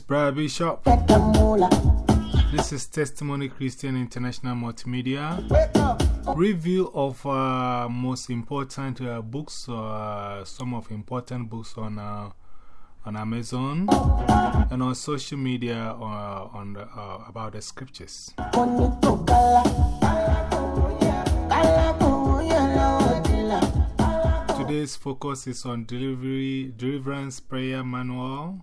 Bishop. This is Testimony Christian International Multimedia. Review of uh, most important uh, books, uh, some of important books on, uh, on Amazon and on social media uh, on the, about the scriptures. Today's focus is on delivery, Deliverance Prayer Manual.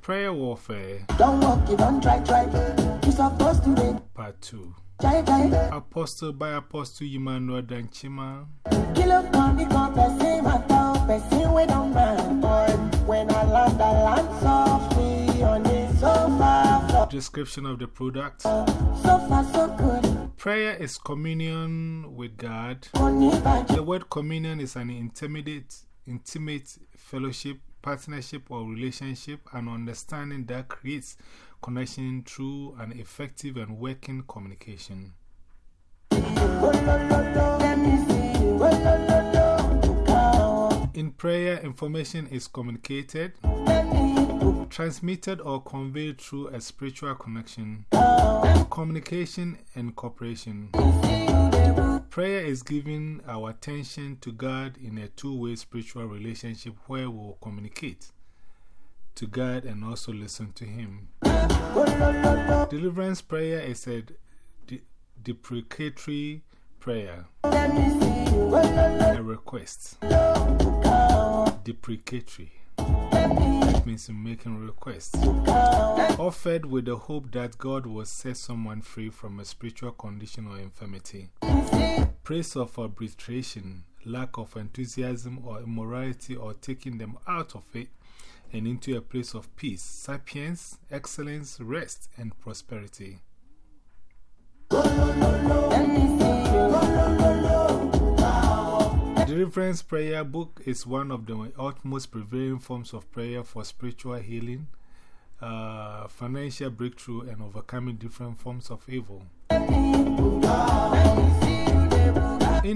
Prayer Warfare. Don't walk, you don't try, try. You're supposed to be. Part 2. Try, try. Apostle by Apostle Emmanuel Danchima. Kill up on the cup, person, my top, person, we don't mind. Boy, when I land, I land softly on sofa floor. Description of the product. So far, so good. Prayer is communion with God. The word communion is an intimate, intimate fellowship, partnership, or relationship, and understanding that creates connection through an effective and working communication. In prayer, information is communicated, transmitted, or conveyed through a spiritual connection, communication, and cooperation. Prayer is giving our attention to God in a two way spiritual relationship where we will communicate to God and also listen to Him. Deliverance prayer is a de deprecatory prayer, a request. Deprecatory. Means making requests. Offered with the hope that God will set someone free from a spiritual condition or infirmity. Praise of arbitration, lack of enthusiasm or immorality, or taking them out of it and into a place of peace, sapience, excellence, rest, and prosperity. Deliverance Prayer Book is one of the utmost prevailing forms of prayer for spiritual healing, uh, financial breakthrough, and overcoming different forms of evil.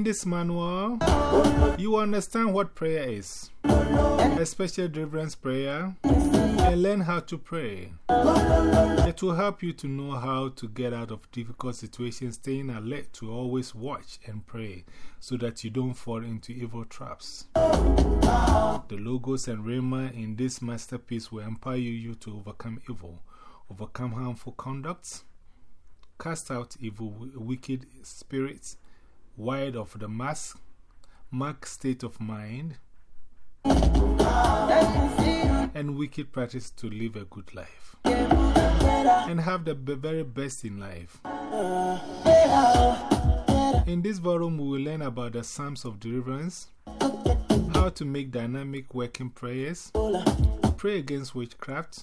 This manual, you understand what prayer is, especially deliverance prayer, and learn how to pray. It will help you to know how to get out of difficult situations, staying alert to always watch and pray so that you don't fall into evil traps. The logos and rhema in this masterpiece will empower you to overcome evil, overcome harmful conducts, cast out evil, wicked spirits, wide of the mask, mark state of mind, and wicked practice to live a good life. And have the very best in life. In this volume, we will learn about the Psalms of Deliverance, how to make dynamic working prayers, pray against witchcraft,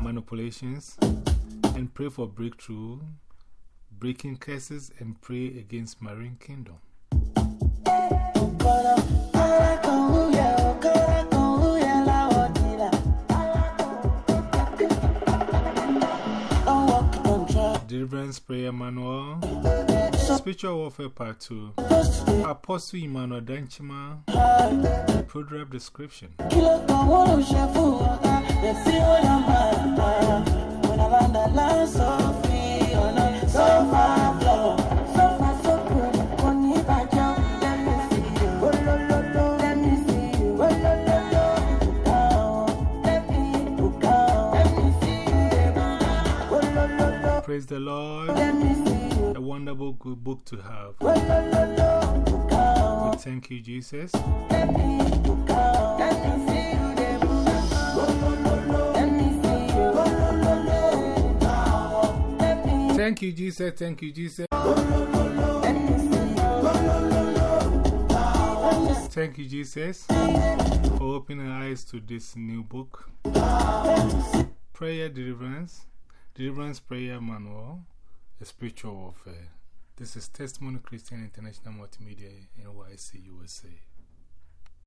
manipulations, and pray for breakthrough, breaking curses, and pray against marine kingdom. Deliverance Prayer Manual, Spiritual Warfare Part 2, Apostle Emmanuel Danchima, Proverb Description. Lord. A wonderful good book to have. We thank you, Jesus. Thank you, Jesus. Thank you, Jesus. Thank you, Jesus, for opening eyes to this new book. Prayer Deliverance, Deliverance Prayer Manual, a Spiritual Warfare. This is Testimony Christian International Multimedia, NYC, USA.